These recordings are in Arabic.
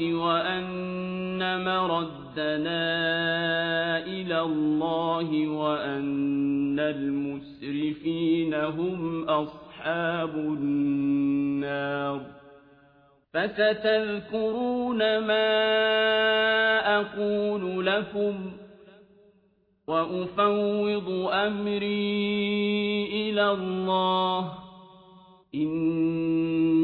وأن مردنا إلى الله وأن المسرفين هم أصحاب النار. فستذكرون ما أقول لكم وأفوض أمري إلى الله. إن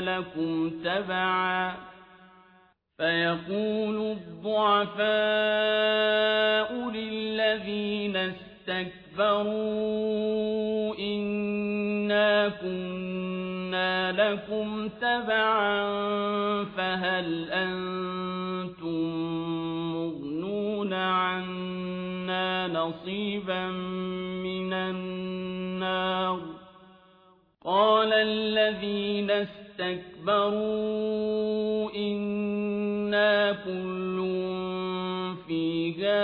لكم تبعا فيقول الضعفاء للذين استكبروا إنا كنا لكم تبعا فهل أنتم عنا نصيبا من النار قال الذين استكبروا إنا كل فيها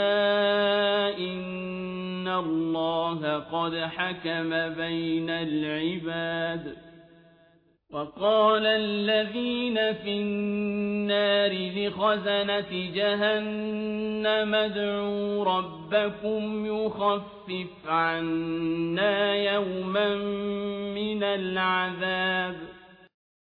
إن الله قد حكم بين العباد. وقال الذين في النار لخزنة جهنم ادعوا ربكم يخفف عنا يوما من العذاب.